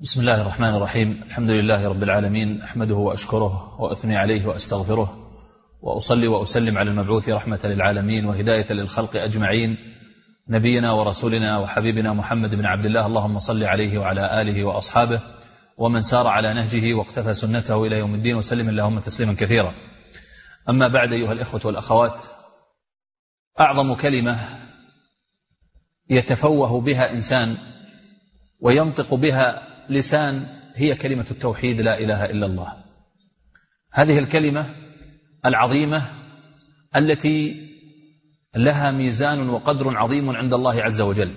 بسم الله الرحمن الرحيم الحمد لله رب العالمين أحمده وأشكره وأثني عليه وأستغفره وأصلي وأسلم على المبعوث رحمة للعالمين وهداية للخلق أجمعين نبينا ورسولنا وحبيبنا محمد بن عبد الله اللهم صل عليه وعلى آله وأصحابه ومن سار على نهجه واقتفى سنته إلى يوم الدين وسلم اللهم تسليما كثيرا أما بعد أيها الإخوة والأخوات أعظم كلمة يتفوه بها إنسان وينطق بها لسان هي كلمة التوحيد لا إله إلا الله. هذه الكلمة العظيمة التي لها ميزان وقدر عظيم عند الله عز وجل.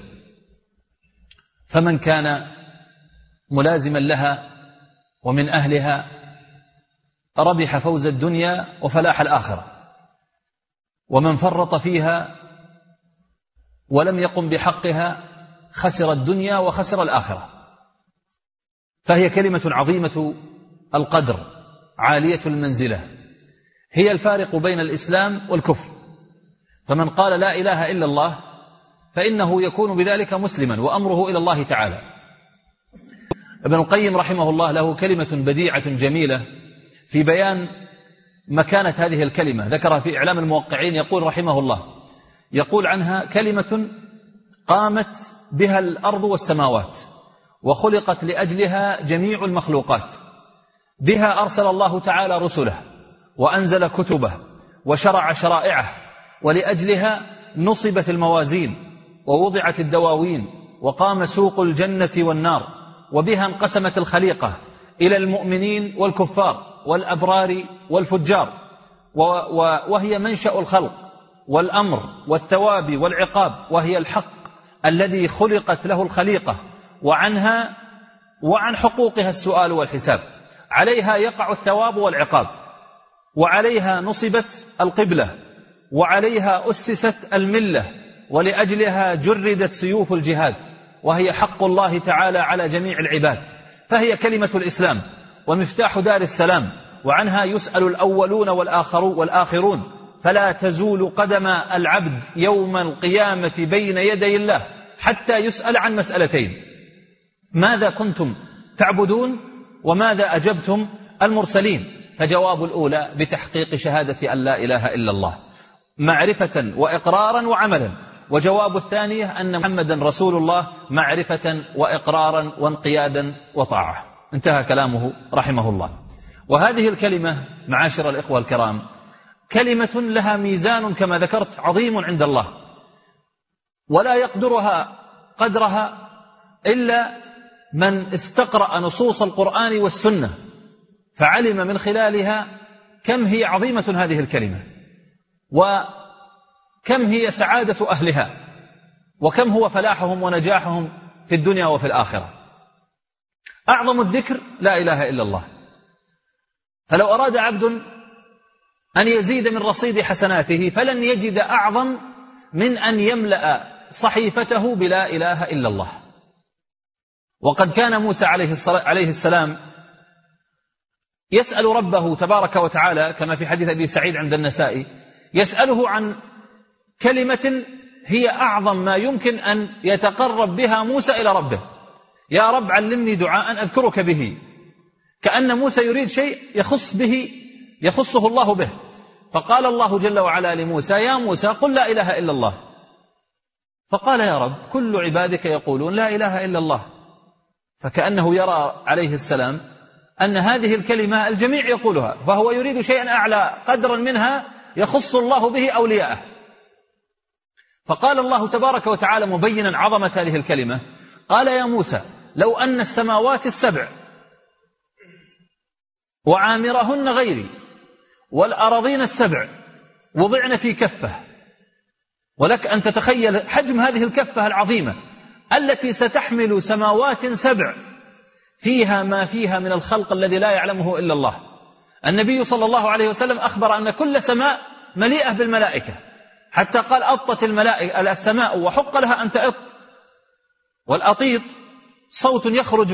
فمن كان ملازما لها ومن أهلها ربح فوز الدنيا وفلاح الآخرة. ومن فرط فيها ولم يقم بحقها خسر الدنيا وخسر الآخرة. فهي كلمة عظيمة القدر عالية المنزلة. هي الفارق بين الإسلام والكفر. فمن قال لا إله إلا الله فإنه يكون بذلك مسلما وأمره إلى الله تعالى. ابن القيم رحمه الله له كلمة بديعة جميلة في بيان مكانة هذه الكلمة. ذكرها في إعلام الموقعين يقول رحمه الله يقول عنها كلمة قامت بها الأرض والسماوات. وخلقت لأجلها جميع المخلوقات. بها أرسل الله تعالى رسله وأنزل كتبه وشرع شرائعه ولأجلها نصبت الموازين ووضعت الدواوين وقام سوق الجنة والنار وبها انقسمت الخليقة إلى المؤمنين والكفار والأبرار والفجار وهي منشأ الخلق والأمر والثواب والعقاب وهي الحق الذي خلقت له الخليقة وعنها وعن حقوقها السؤال والحساب. عليها يقع الثواب والعقاب. وعليها نصبت القبلة. وعليها أسست الملة. ولأجلها جردت سيوف الجهاد. وهي حق الله تعالى على جميع العباد. فهي كلمة الإسلام. ومفتاح دار السلام. وعنها يسأل الأولون والآخرون, فلا تزول قدم العبد يوم القيامة بين يدي الله. حتى يسأل عن مسألتين. ماذا كنتم تعبدون وماذا أجبتم المرسلين؟ فجواب الأولى بتحقيق شهادة أن لا إله إلا الله معرفة وإقرارا وعملا. وجواب الثانية أن محمدا رسول الله معرفة وإقرارا وانقيادا وطاعة. انتهى كلامه رحمه الله. وهذه الكلمة معاشر الإخوة الكرام كلمة لها ميزان كما ذكرت عظيم عند الله. ولا يقدرها قدرها إلا من استقرأ نصوص القرآن والسنة فعلم من خلالها كم هي عظيمة هذه الكلمة وكم هي سعادة أهلها وكم هو فلاحهم ونجاحهم في الدنيا وفي الآخرة. أعظم الذكر لا إله إلا الله. فلو أراد عبد أن يزيد من رصيد حسناته فلن يجد أعظم من أن يملأ صحيفته بلا إله إلا الله. وقد كان موسى عليه, عليه السلام يسأل ربه تبارك وتعالى كما في حديث أبي سعيد عند النسائي يسأله عن كلمة هي أعظم ما يمكن أن يتقرب بها موسى إلى ربه. يا رب علمني دعاء أذكرك به. كأن موسى يريد شيء يخص به يخصه الله به. فقال الله جل وعلا لموسى يا موسى قل لا إله إلا الله. فقال يا رب كل عبادك يقولون لا إله إلا الله. فكأنه يرى عليه السلام أن هذه الكلمة الجميع يقولها فهو يريد شيئا أعلى قدرا منها يخص الله به أولياءه. فقال الله تبارك وتعالى مبينا عظمة هذه الكلمة قال يا موسى لو أن السماوات السبع وعامرهن غيري والأراضين السبع وضعن في كفة ولك أن تتخيل حجم هذه الكفة العظيمة التي ستحمل سماوات سبع فيها ما فيها من الخلق الذي لا يعلمه إلا الله. النبي صلى الله عليه وسلم أخبر أن كل سماء مليئة بالملائكة. حتى قال أطت الملائكة السماء وحق لها أن تأط والأطيط صوت يخرج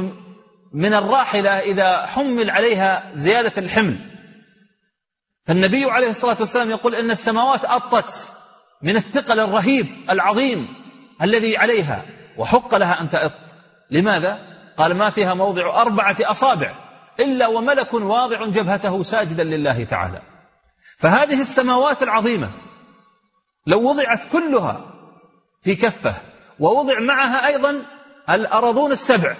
من الراحلة إذا حمل عليها زيادة الحمل. فالنبي عليه الصلاة والسلام يقول إن السماوات أطت من الثقل الرهيب العظيم الذي عليها. وحق لها أن تأط. لماذا؟ قال ما فيها موضع أربعة أصابع إلا وملك واضع جبهته ساجدا لله تعالى. فهذه السماوات العظيمة لو وضعت كلها في كفة ووضع معها أيضا الأرضون السبع؟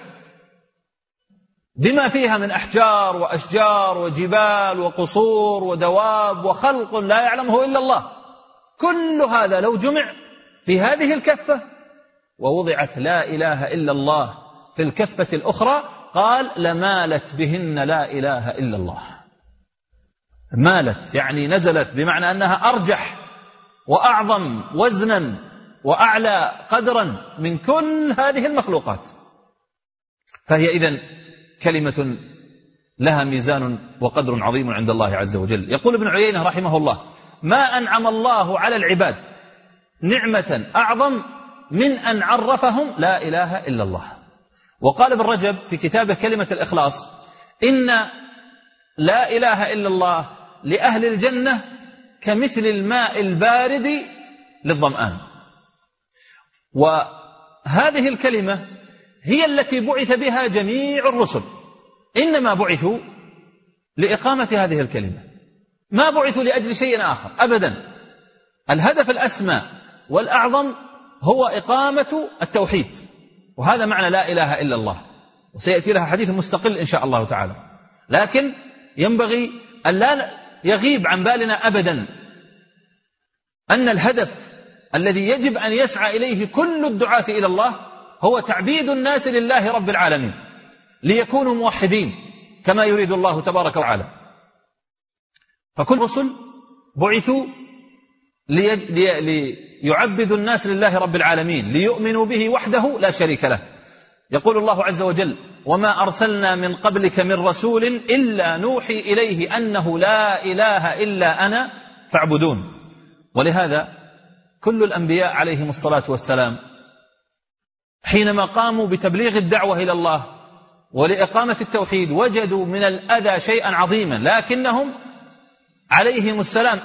بما فيها من أحجار وأشجار وجبال وقصور ودواب وخلق لا يعلمه إلا الله. كل هذا لو جمع في هذه الكفة ووضعت لا إله إلا الله في الكفة الأخرى قال لمالت بهن لا إله إلا الله. مالت يعني نزلت بمعنى أنها أرجح وأعظم وزنا وأعلى قدرا من كل هذه المخلوقات. فهي إذن كلمة لها ميزان وقدر عظيم عند الله عز وجل. يقول ابن عيينة رحمه الله ما أنعم الله على العباد نعمة أعظم من أن عرفهم لا إله إلا الله. وقال ابن رجب في كتابه كلمة الإخلاص إن لا إله إلا الله لأهل الجنة كمثل الماء البارد للظمآن. وهذه الكلمة هي التي بعث بها جميع الرسل. إنما بعثوا لإقامة هذه الكلمة. ما بعثوا لأجل شيء آخر أبدا. الهدف الأسمى والأعظم هو إقامة التوحيد. وهذا معنى لا إله إلا الله. وسيأتي لها حديث مستقل إن شاء الله تعالى. لكن ينبغي أن لا يغيب عن بالنا أبدا أن الهدف الذي يجب أن يسعى إليه كل الدعاة إلى الله هو تعبيد الناس لله رب العالمين ليكونوا موحدين كما يريد الله تبارك وتعالى. فكل رسل بعثوا ليعبدوا الناس لله رب العالمين ليؤمنوا به وحده لا شريك له. يقول الله عز وجل وما أرسلنا من قبلك من رسول إلا نوحي إليه أنه لا إله إلا أنا فاعبدون. ولهذا كل الأنبياء عليهم الصلاة والسلام حينما قاموا بتبليغ الدعوة إلى الله ولإقامة التوحيد وجدوا من الأذى شيئا عظيما لكنهم عليهم السلام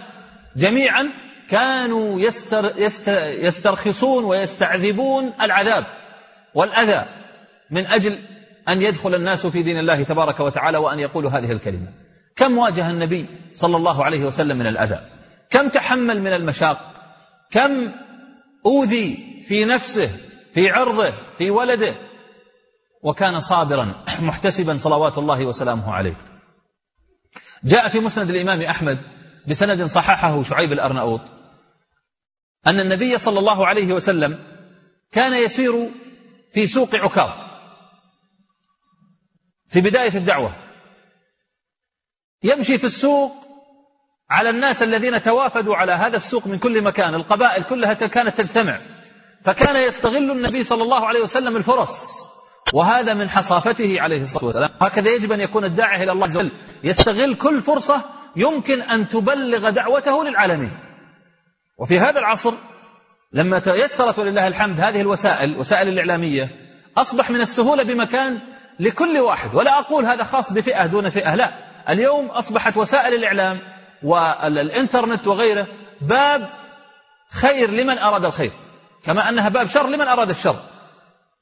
جميعا كانوا يستر يستر يسترخصون ويستعذبون العذاب والأذى من أجل أن يدخل الناس في دين الله تبارك وتعالى وأن يقولوا هذه الكلمة. كم واجه النبي صلى الله عليه وسلم من الأذى؟ كم تحمل من المشاق؟ كم أوذي في نفسه في عرضه في ولده؟ وكان صابرا محتسبا صلوات الله وسلامه عليه. جاء في مسند الإمام أحمد بسند صححه شعيب الأرناؤوط أن النبي صلى الله عليه وسلم كان يسير في سوق عكاظ في بداية الدعوة. يمشي في السوق على الناس الذين توافدوا على هذا السوق من كل مكان القبائل كلها كانت تجتمع. فكان يستغل النبي صلى الله عليه وسلم الفرص وهذا من حصافته عليه الصلاة والسلام. هكذا يجب أن يكون الداعي إلى الله عز وجل. يستغل كل فرصة يمكن أن تبلغ دعوته للعالمين. وفي هذا العصر لما تيسرت ولله الحمد هذه الوسائل وسائل الإعلامية أصبح من السهولة بمكان لكل واحد. ولا أقول هذا خاص بفئة دون فئة لا. اليوم أصبحت وسائل الإعلام والإنترنت وغيره باب خير لمن أراد الخير. كما أنها باب شر لمن أراد الشر.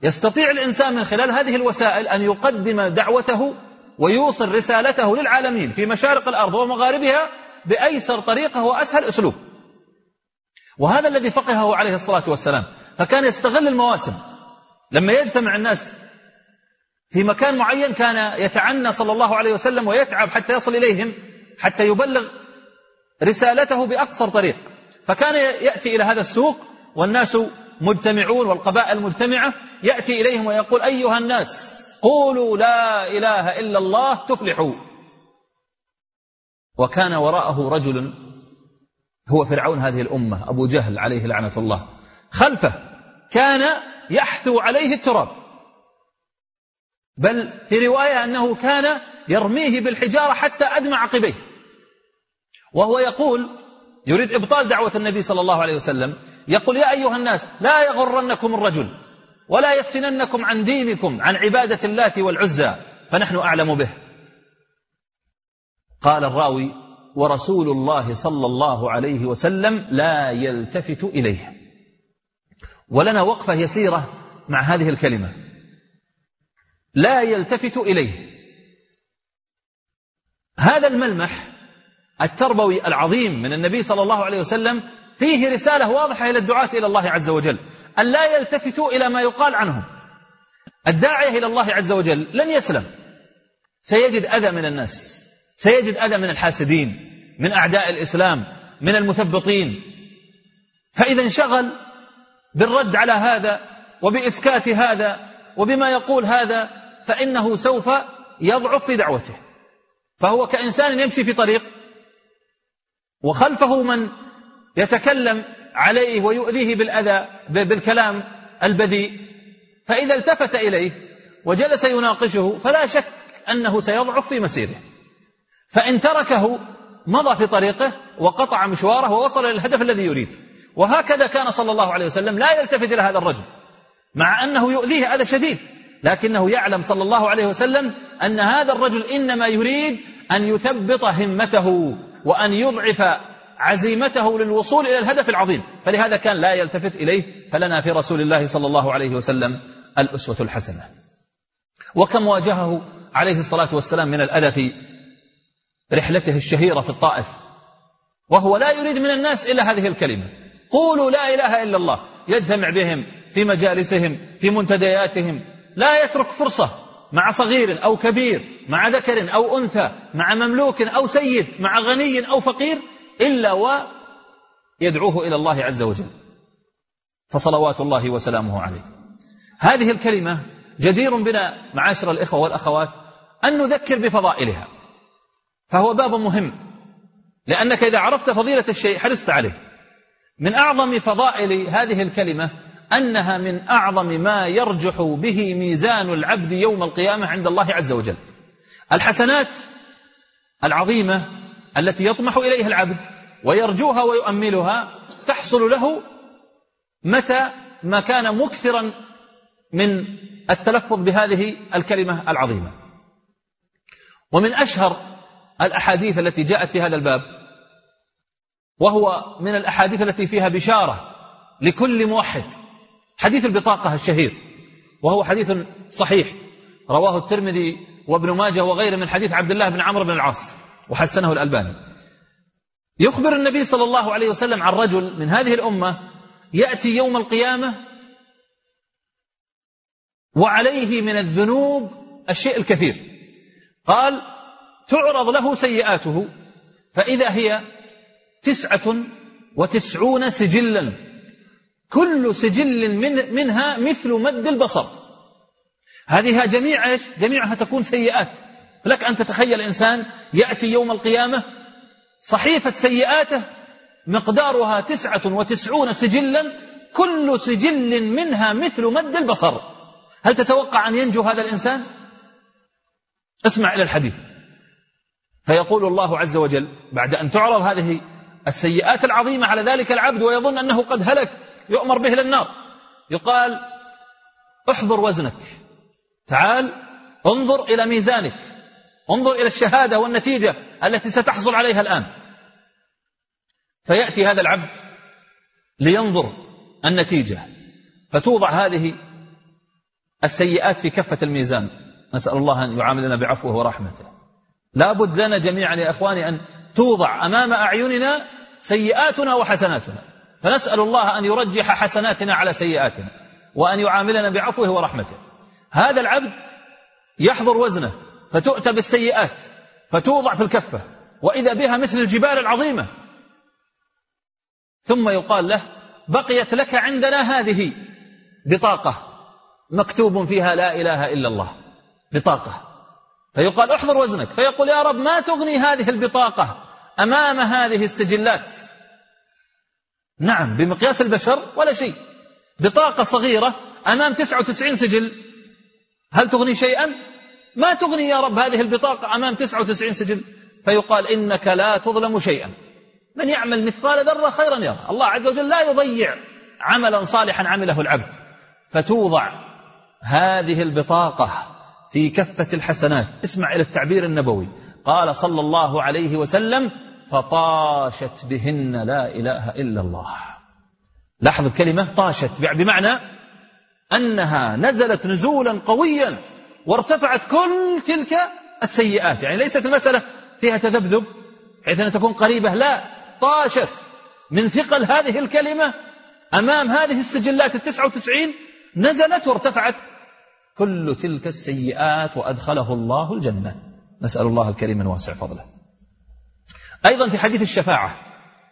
يستطيع الإنسان من خلال هذه الوسائل أن يقدم دعوته ويوصل رسالته للعالمين في مشارق الأرض ومغاربها بأيسر طريقة وأسهل أسلوب. وهذا الذي فقهه عليه الصلاة والسلام. فكان يستغل المواسم. لما يجتمع الناس في مكان معين كان يتعنى صلى الله عليه وسلم ويتعب حتى يصل إليهم حتى يبلغ رسالته بأقصر طريق. فكان يأتي إلى هذا السوق والناس مجتمعون والقبائل مجتمعة يأتي إليهم ويقول أيها الناس قولوا لا إله إلا الله تفلحوا. وكان وراءه رجل هو فرعون هذه الأمة أبو جهل عليه لعنة الله. خلفه كان يحثو عليه التراب. بل في رواية أنه كان يرميه بالحجارة حتى أدمع عقبيه وهو يقول يريد إبطال دعوة النبي صلى الله عليه وسلم يقول يا أيها الناس لا يغرنكم الرجل ولا يفتننكم عن دينكم عن عبادة اللات والعزى فنحن أعلم به. قال الراوي ورسول الله صلى الله عليه وسلم لا يلتفت إليه. ولنا وقفة يسيرة مع هذه الكلمة. لا يلتفت إليه. هذا الملمح التربوي العظيم من النبي صلى الله عليه وسلم فيه رسالة واضحة إلى الدعاة إلى الله عز وجل أن لا يلتفتوا إلى ما يقال عنهم. الداعية إلى الله عز وجل لن يسلم. سيجد أذى من الناس سيجد أذى من الحاسدين من أعداء الإسلام من المثبطين. فإذا انشغل بالرد على هذا وبإسكات هذا وبما يقول هذا فإنه سوف يضعف في دعوته. فهو كإنسان يمشي في طريق وخلفه من يتكلم عليه ويؤذيه بالأذى بالكلام البذيء. فإذا التفت إليه وجلس يناقشه فلا شك أنه سيضعف في مسيره. فإن تركه مضى في طريقه وقطع مشواره ووصل إلى الهدف الذي يريد. وهكذا كان صلى الله عليه وسلم لا يلتفت إلى هذا الرجل مع أنه يؤذيه أذى شديد. لكنه يعلم صلى الله عليه وسلم أن هذا الرجل إنما يريد أن يثبط همته. وأن يضعف عزيمته للوصول إلى الهدف العظيم. فلهذا كان لا يلتفت إليه فلنا في رسول الله صلى الله عليه وسلم الأسوة الحسنة. وكم واجهه عليه الصلاة والسلام من الأذى في رحلته الشهيرة في الطائف. وهو لا يريد من الناس إلا هذه الكلمة. قولوا لا إله إلا الله. يجتمع بهم في مجالسهم في منتدياتهم. لا يترك فرصة. مع صغير أو كبير مع ذكر أو أنثى مع مملوك أو سيد مع غني أو فقير إلا ويدعوه إلى الله عز وجل. فصلوات الله وسلامه عليه. هذه الكلمة جدير بنا معاشر الإخوة والأخوات أن نذكر بفضائلها. فهو باب مهم لأنك إذا عرفت فضيلة الشيء حرصت عليه. من أعظم فضائل هذه الكلمة أنها من أعظم ما يرجح به ميزان العبد يوم القيامة عند الله عز وجل. الحسنات العظيمة التي يطمح إليها العبد ويرجوها ويؤملها تحصل له متى ما كان مكثرا من التلفظ بهذه الكلمة العظيمة. ومن أشهر الأحاديث التي جاءت في هذا الباب وهو من الأحاديث التي فيها بشارة لكل موحد حديث البطاقة الشهير وهو حديث صحيح. رواه الترمذي وابن ماجه وغيره من حديث عبد الله بن عمرو بن العاص وحسنه الألباني. يخبر النبي صلى الله عليه وسلم عن رجل من هذه الأمة يأتي يوم القيامة وعليه من الذنوب الشيء الكثير. قال تعرض له سيئاته فإذا هي تسعة وتسعون سجلا. كل سجل من منها مثل مد البصر هذه جميع إيش؟ جميعها تكون سيئات فلك أن تتخيل إنسان يأتي يوم القيامة صحيفة سيئاته مقدارها تسعة وتسعون سجلا كل سجل منها مثل مد البصر هل تتوقع أن ينجو هذا الإنسان؟ اسمع إلى الحديث فيقول الله عز وجل بعد أن تعرض هذه السيئات العظيمة على ذلك العبد ويظن أنه قد هلك يؤمر به للنار. يقال احضر وزنك. تعال انظر إلى ميزانك. انظر إلى الشهادة والنتيجة التي ستحصل عليها الآن. فيأتي هذا العبد لينظر النتيجة. فتوضع هذه السيئات في كفة الميزان. نسأل الله أن يعاملنا بعفوه ورحمته. لا بد لنا جميعا يا أخواني أن توضع أمام أعيننا سيئاتنا وحسناتنا. فنسأل الله أن يرجح حسناتنا على سيئاتنا وأن يعاملنا بعفوه ورحمته. هذا العبد يحضر وزنه فتؤتى بالسيئات فتوضع في الكفة وإذا بها مثل الجبال العظيمة. ثم يقال له بقيت لك عندنا هذه بطاقة مكتوب فيها لا إله إلا الله بطاقة. فيقال احضر وزنك فيقول يا رب ما تغني هذه البطاقة أمام هذه السجلات؟ نعم بمقياس البشر ولا شيء. بطاقة صغيرة أمام 99 سجل. هل تغني شيئا؟ ما تغني يا رب هذه البطاقة أمام 99 سجل. فيقال إنك لا تظلم شيئا. من يعمل مثقال ذرة خيرا يرى. الله عز وجل لا يضيع عملا صالحا عمله العبد. فتوضع هذه البطاقة في كفة الحسنات. اسمع إلى التعبير النبوي. قال صلى الله عليه وسلم فطاشت بهن لا إله إلا الله. لاحظ الكلمة طاشت بمعنى أنها نزلت نزولا قويا وارتفعت كل تلك السيئات. يعني ليست المسألة فيها تذبذب بحيث أن تكون قريبة لا. طاشت من ثقل هذه الكلمة أمام هذه السجلات التسعة وتسعين نزلت وارتفعت كل تلك السيئات وأدخله الله الجنة. نسأل الله الكريم من واسع فضله. أيضا في حديث الشفاعة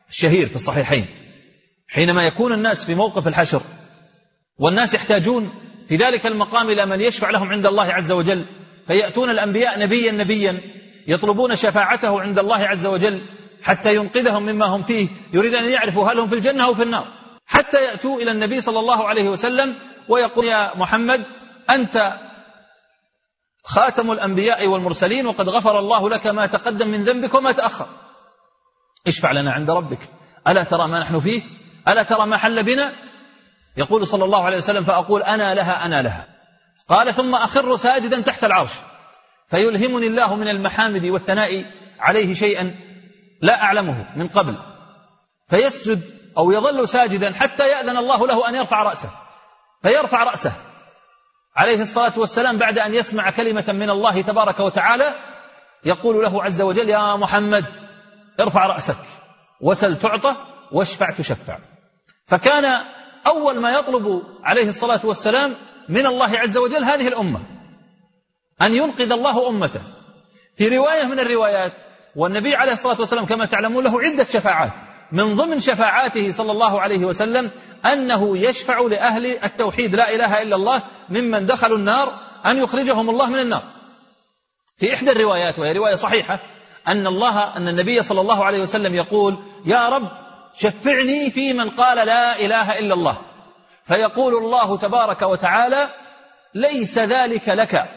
الشهير في الصحيحين حينما يكون الناس في موقف الحشر والناس يحتاجون في ذلك المقام إلى من يشفع لهم عند الله عز وجل فيأتون الأنبياء نبيا نبيا يطلبون شفاعته عند الله عز وجل حتى ينقذهم مما هم فيه يريد أن يعرفوا هل هم في الجنة أو في النار. حتى يأتوا إلى النبي صلى الله عليه وسلم ويقول يا محمد أنت خاتم الأنبياء والمرسلين وقد غفر الله لك ما تقدم من ذنبك وما تأخر. اشفع لنا عند ربك. ألا ترى ما نحن فيه؟ ألا ترى ما حل بنا؟ يقول صلى الله عليه وسلم فأقول أنا لها أنا لها. قال ثم أخر ساجدا تحت العرش. فيلهمني الله من المحامد والثناء عليه شيئا لا أعلمه من قبل. فيسجد أو يظل ساجدا حتى يأذن الله له أن يرفع رأسه. فيرفع رأسه. عليه الصلاة والسلام بعد أن يسمع كلمة من الله تبارك وتعالى يقول له عز وجل يا محمد ارفع رأسك وسل تعطى واشفع تشفع. فكان أول ما يطلب عليه الصلاة والسلام من الله عز وجل هذه الأمة أن ينقذ الله أمته. في رواية من الروايات والنبي عليه الصلاة والسلام كما تعلمون له عدة شفاعات. من ضمن شفاعاته صلى الله عليه وسلم أنه يشفع لأهل التوحيد لا إله إلا الله ممن دخلوا النار أن يخرجهم الله من النار. في إحدى الروايات وهي رواية صحيحة أن الله أن النبي صلى الله عليه وسلم يقول يا رب شفعني في من قال لا إله إلا الله. فيقول الله تبارك وتعالى ليس ذلك لك.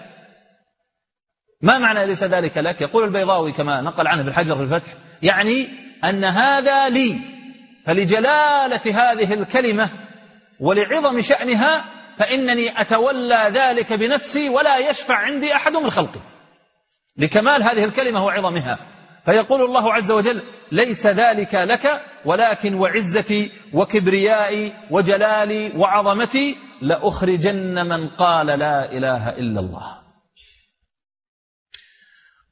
ما معنى ليس ذلك لك؟ يقول البيضاوي كما نقل عنه بالحجر في الفتح يعني أن هذا لي فلجلالة هذه الكلمة ولعظم شأنها فإنني أتولى ذلك بنفسي ولا يشفع عندي أحد من خلقي. لكمال هذه الكلمة وعظمها. فيقول الله عز وجل ليس ذلك لك ولكن وعزتي وكبريائي وجلالي وعظمتي لأخرجن من قال لا إله إلا الله.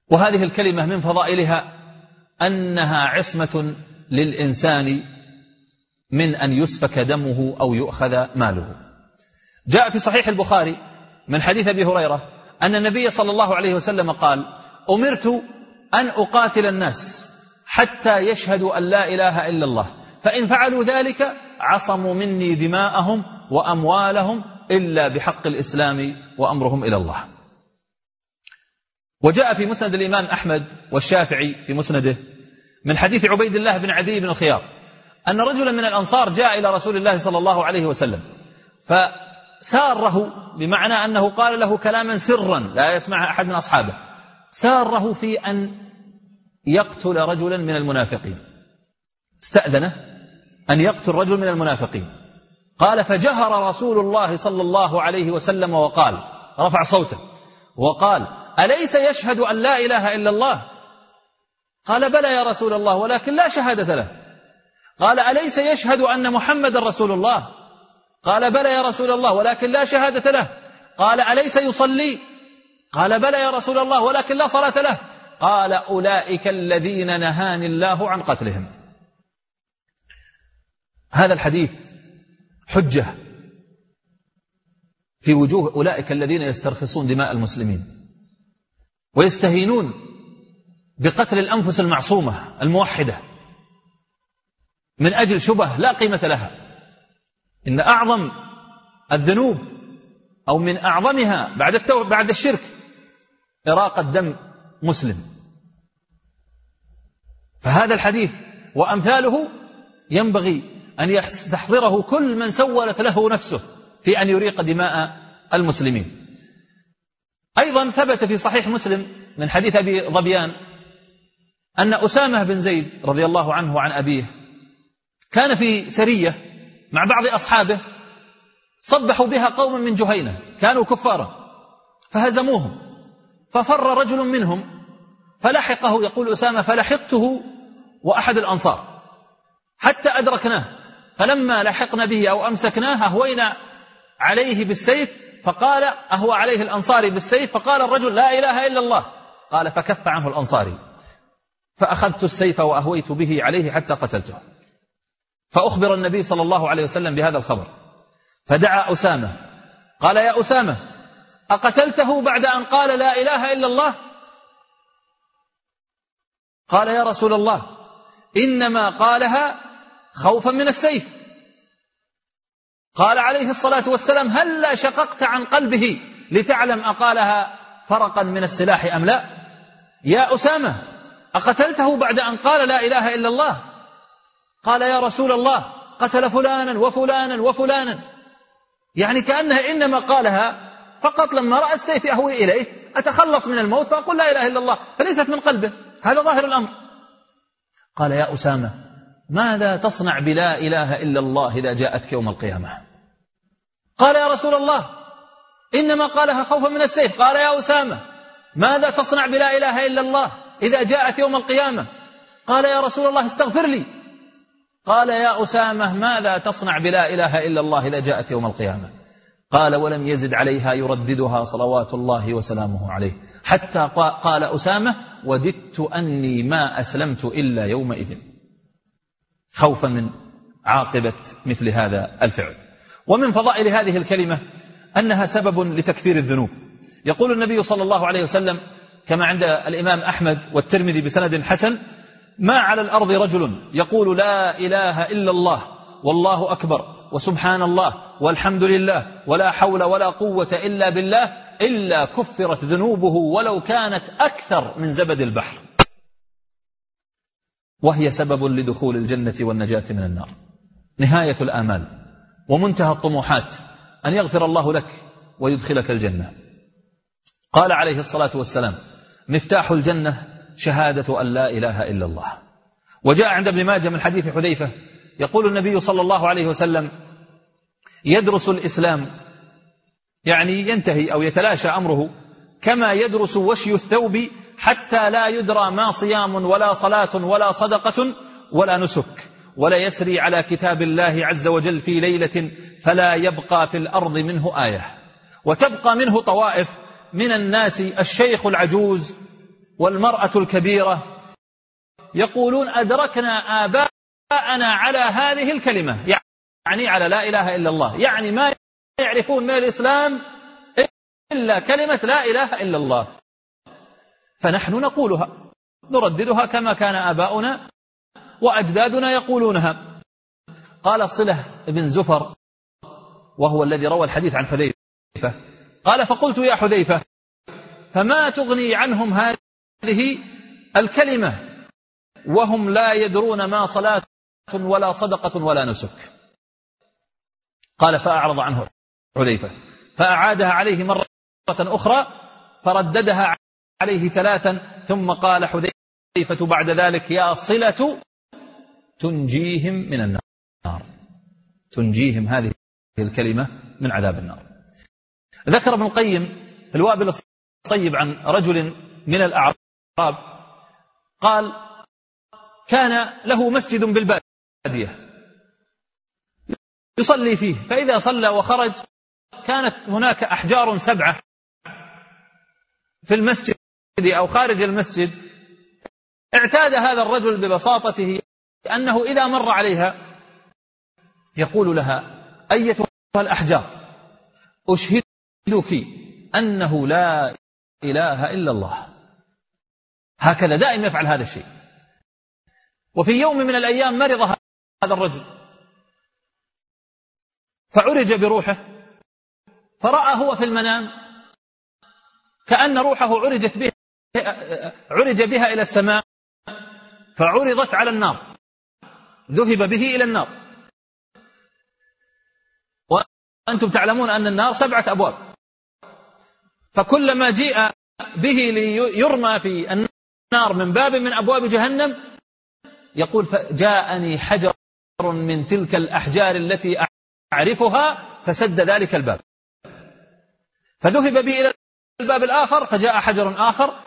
وهذه الكلمة من فضائلها أنها عصمة للإنسان من أن يسفك دمه أو يؤخذ ماله. جاء في صحيح البخاري من حديث أبي هريرة أن النبي صلى الله عليه وسلم قال أمرت أن أقاتل الناس حتى يشهدوا أن لا إله إلا الله فإن فعلوا ذلك عصموا مني دماءهم وأموالهم إلا بحق الإسلام وأمرهم إلى الله. وجاء في مسند الإمام أحمد والشافعي في مسنده من حديث عبيد الله بن عدي بن الخيار أن رجلا من الأنصار جاء إلى رسول الله صلى الله عليه وسلم فساره بمعنى أنه قال له كلاما سرا لا يسمع أحد من أصحابه. ساره في أن يقتل رجلا من المنافقين. استأذنه أن يقتل رجل من المنافقين. قال فجهر رسول الله صلى الله عليه وسلم وقال رفع صوته وقال أليس يشهد أن لا إله إلا الله؟ قال بلى يا رسول الله ولكن لا شهادة له. قال أليس يشهد أن محمد رسول الله؟ قال بلى يا رسول الله ولكن لا شهادة له. قال أليس يصلي؟ قال بلى يا رسول الله ولكن لا صلاة له. قال أولئك الذين نهاني الله عن قتلهم. هذا الحديث حجة في وجوه أولئك الذين يسترخصون دماء المسلمين ويستهينون بقتل الأنفس المعصومة الموحدة من أجل شبه لا قيمة لها. إن أعظم الذنوب أو من أعظمها بعد التو... بعد الشرك إراقة دم مسلم. فهذا الحديث وأمثاله ينبغي أن يستحضره كل من سولت له نفسه في أن يريق دماء المسلمين. أيضا ثبت في صحيح مسلم من حديث أبي ظبيان أن أسامة بن زيد رضي الله عنه وعن أبيه كان في سرية مع بعض أصحابه صبحوا بها قوم من جهينة كانوا كفارا فهزموهم ففر رجل منهم فلحقه يقول أسامة فلحقته وأحد الأنصار حتى أدركناه فلما لحقنا به أو أمسكناه أهوينا عليه بالسيف فقال أهو عليه الأنصاري بالسيف فقال الرجل لا إله إلا الله قال فكف عنه الأنصاري فأخذت السيف وأهويت به عليه حتى قتلته. فأخبر النبي صلى الله عليه وسلم بهذا الخبر. فدعا أسامة. قال يا أسامة أقتلته بعد أن قال لا إله إلا الله؟ قال يا رسول الله إنما قالها خوفا من السيف. قال عليه الصلاة والسلام هل لا شققت عن قلبه لتعلم أقالها فرقا من السلاح أم لا؟ يا أسامة أقتلته بعد أن قال لا إله إلا الله؟ قال يا رسول الله قتل فلانا وفلانا وفلانا. يعني كأنه إنما قالها فقط لما رأى السيف أهوي إليه أتخلص من الموت فأقول لا إله إلا الله فليست من قلبه. هذا ظاهر الأمر. قال يا أسامة ماذا تصنع بلا إله إلا الله إذا جاءتك يوم القيامة؟ قال يا رسول الله إنما قالها خوفا من السيف. قال يا أسامة ماذا تصنع بلا إله إلا الله إذا جاءت يوم القيامة؟ قال يا رسول الله استغفر لي. قال يا أسامة ماذا تصنع بلا إله إلا الله إذا جاءت يوم القيامة؟ قال ولم يزد عليها يرددها صلوات الله وسلامه عليه. حتى قال أسامة وددت أني ما أسلمت إلا يومئذ. خوفا من عاقبة مثل هذا الفعل. ومن فضائل هذه الكلمة أنها سبب لتكفير الذنوب. يقول النبي صلى الله عليه وسلم كما عند الإمام أحمد والترمذي بسند حسن ما على الأرض رجل يقول لا إله إلا الله والله أكبر وسبحان الله والحمد لله ولا حول ولا قوة إلا بالله إلا كفرت ذنوبه ولو كانت أكثر من زبد البحر. وهي سبب لدخول الجنة والنجاة من النار. نهاية الآمال. ومنتهى الطموحات. أن يغفر الله لك ويدخلك الجنة. قال عليه الصلاة والسلام مفتاح الجنة شهادة أن لا إله إلا الله. وجاء عند ابن ماجه من حديث حذيفة يقول النبي صلى الله عليه وسلم يدرس الإسلام يعني ينتهي أو يتلاشى أمره كما يدرس وشي الثوب حتى لا يدرى ما صيام ولا صلاة ولا صدقة ولا نسك ولا يسري على كتاب الله عز وجل في ليلة فلا يبقى في الأرض منه آية. وتبقى منه طوائف من الناس الشيخ العجوز والمرأة الكبيرة يقولون أدركنا آباءنا على هذه الكلمة. يعني على لا إله إلا الله. يعني ما يعرفون من الإسلام إلا كلمة لا إله إلا الله. فنحن نقولها نرددها كما كان آباؤنا وأجدادنا يقولونها. قال صلة بن زفر وهو الذي روى الحديث عن حذيفة قال فقلت يا حذيفة فما تغني عنهم هذه الكلمة. وهم لا يدرون ما صلاة ولا صدقة ولا نسك. قال فأعرض عنه حذيفة. فأعادها عليه مرة أخرى فرددها عليه ثلاثا ثم قال حذيفة بعد ذلك يا صلة تنجيهم من النار. تنجيهم هذه الكلمة من عذاب النار. ذكر ابن القيم في الوابل الصيب عن رجل من الأعراب قال كان له مسجد بالبادية يصلي فيه فإذا صلى وخرج كانت هناك أحجار سبعة في المسجد أو خارج المسجد. اعتاد هذا الرجل ببساطته أنه إذا مر عليها يقول لها أيتها الأحجار؟ أشهدك أنه لا إله إلا الله. هكذا دائما يفعل هذا الشيء. وفي يوم من الأيام مرض هذا الرجل. فعرج بروحه فرأى هو في المنام كأن روحه عرجت به عرج بها إلى السماء فعرضت على النار. ذهب به إلى النار. وأنتم تعلمون أن النار سبعة أبواب. فكلما جيء به ليرمى في النار من باب من أبواب جهنم يقول جاءني حجر من تلك الأحجار التي أعرفها فسد ذلك الباب. فذهب بي إلى الباب الآخر فجاء حجر آخر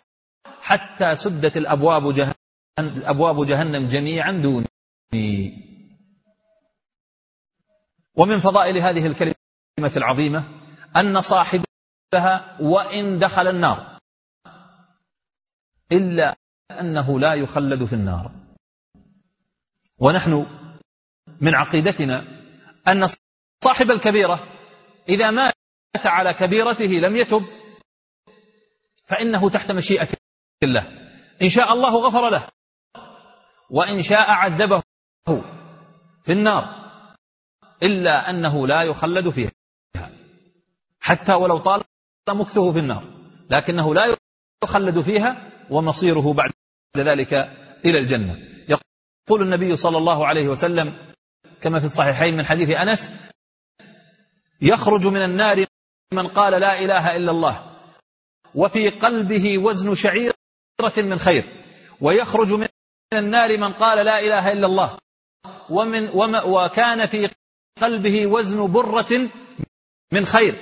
حتى سدت الأبواب جهنم, أبواب جهنم جميعا دوني. ومن فضائل هذه الكلمة العظيمة أن صاحبها وإن دخل النار. إلا أنه لا يخلد في النار. ونحن من عقيدتنا أن صاحب الكبيرة إذا مات على كبيرته لم يتب فإنه تحت مشيئة الله. إن شاء الله غفر له وإن شاء عذبه في النار إلا أنه لا يخلد فيها. حتى ولو طال مكثه في النار لكنه لا يخلد فيها ومصيره بعد ذلك إلى الجنة. يقول النبي صلى الله عليه وسلم كما في الصحيحين من حديث أنس يخرج من النار من قال لا إله إلا الله وفي قلبه وزن شعيرة من خير ويخرج من النار من قال لا إله إلا الله ومن وكان في قلبه وزن برة من خير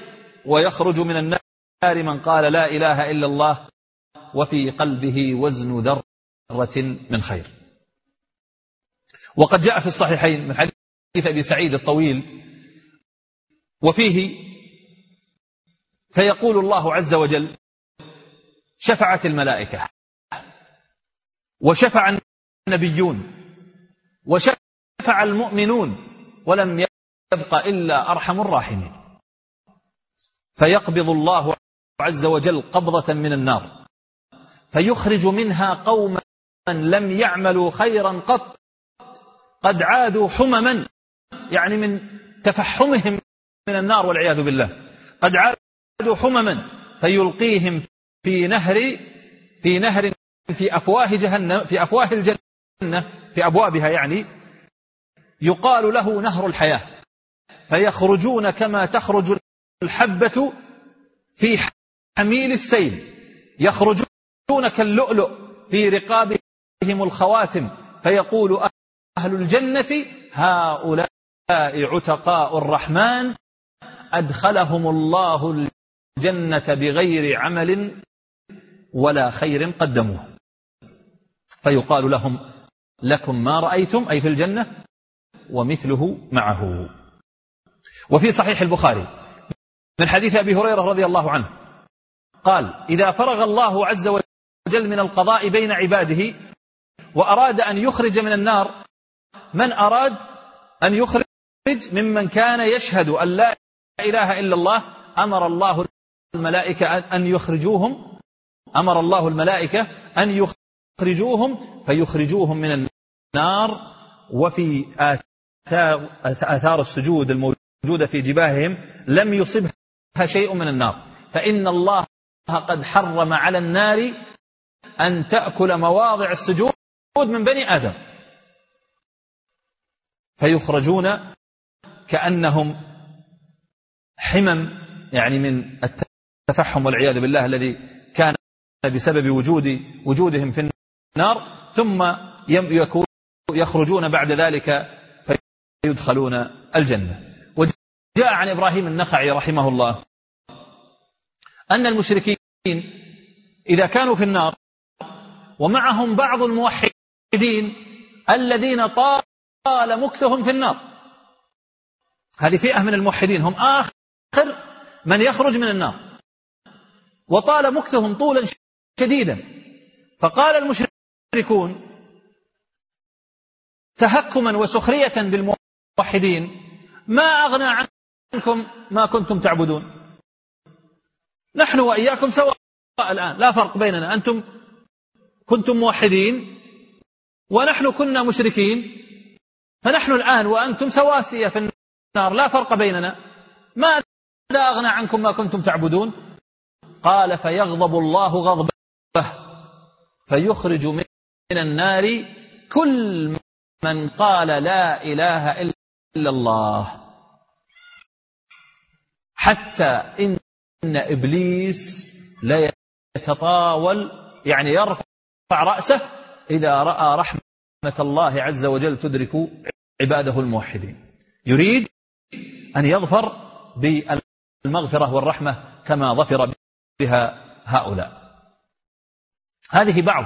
ويخرج من النار من قال لا إله إلا الله وفي قلبه وزن ذرة من خير. وقد جاء في الصحيحين من حديث أبي سعيد الطويل وفيه فيقول الله عز وجل شفعت الملائكة وشفع النبيون وشفع المؤمنون ولم يبق إلا أرحم الراحمين. فيقبض الله عز وجل قبضة من النار. فيخرج منها قوما لم يعملوا خيرا قط قد عادوا حمما يعني من تفحمهم من النار والعياذ بالله. قد عادوا حمما فيلقيهم في نهر في نهر في أفواه جهنم في أفواه الجنة في أبوابها يعني يقال له نهر الحياة. فيخرجون كما تخرج الحبة في حميل السيل. يخرجون كاللؤلؤ في رقابهم الخواتم فيقول أهل الجنة هؤلاء عتقاء الرحمن أدخلهم الله الجنة بغير عمل ولا خير قدموه. فيقال لهم لكم ما رأيتم أي في الجنة ومثله معه. وفي صحيح البخاري من حديث أبي هريرة رضي الله عنه قال إذا فرغ الله عز وجل من القضاء بين عباده وأراد أن يخرج من النار. من أراد أن يخرج ممن كان يشهد أن لا إله إلا الله أمر الله الملائكة أن يخرجوهم. أمر الله الملائكة أن يخرجوهم فيخرجوهم من النار. وفي آثار, آثار السجود الموجودة في جباههم لم يصبها شيء من النار. فإن الله قد حرم على النار أن تأكل مواضع السجود من بني آدم. فيخرجون كأنهم حمم يعني من التفحم والعياذ بالله الذي كان بسبب وجود وجودهم في النار ثم يخرجون بعد ذلك فيدخلون الجنة. وجاء عن إبراهيم النخعي رحمه الله أن المشركين إذا كانوا في النار ومعهم بعض الموحدين الذين طال مكثهم في النار. هذه فئة من الموحدين هم آخر من يخرج من النار. وطال مكثهم طولا شديدا. فقال المشركون تهكما وسخرية بالموحدين ما أغنى عنكم ما كنتم تعبدون. نحن وإياكم سواء الآن لا فرق بيننا أنتم كنتم موحدين ونحن كنا مشركين فنحن الآن وأنتم سواسية في النار لا فرق بيننا. ما ماذا أغنى عنكم ما كنتم تعبدون؟ قال فيغضب الله غضبه فيخرج من النار كل من قال لا إله إلا الله. حتى إن إبليس لا يتطاول يعني يرفع رأسه إذا رأى رحمة الله عز وجل تدرك عباده الموحدين. يريد أن يظفر بال المغفرة والرحمة كما ظفر بها هؤلاء. هذه بعض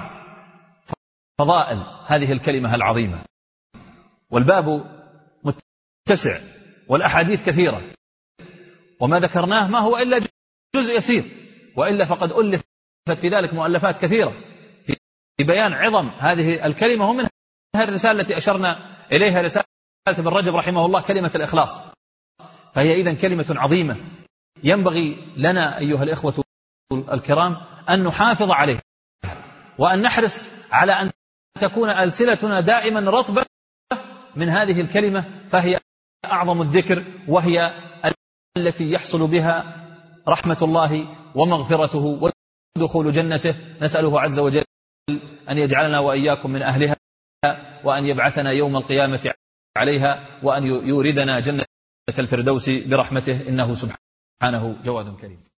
فضائل هذه الكلمة العظيمة. والباب متسع والأحاديث كثيرة. وما ذكرناه ما هو إلا جزء يسير. وإلا فقد ألفت في ذلك مؤلفات كثيرة. في بيان عظم هذه الكلمة ومنها الرسالة التي أشرنا إليها رسالة ابن رجب رحمه الله كلمة الإخلاص. فهي إذا كلمة عظيمة. ينبغي لنا أيها الإخوة الكرام أن نحافظ عليها وأن نحرص على أن تكون ألسنتنا دائما رطبة من هذه الكلمة فهي أعظم الذكر وهي التي يحصل بها رحمة الله ومغفرته ودخول جنته. نسأله عز وجل أن يجعلنا وإياكم من أهلها وأن يبعثنا يوم القيامة عليها وأن يوردنا جنة الفردوس برحمته إنه سبحانه جواد كريم.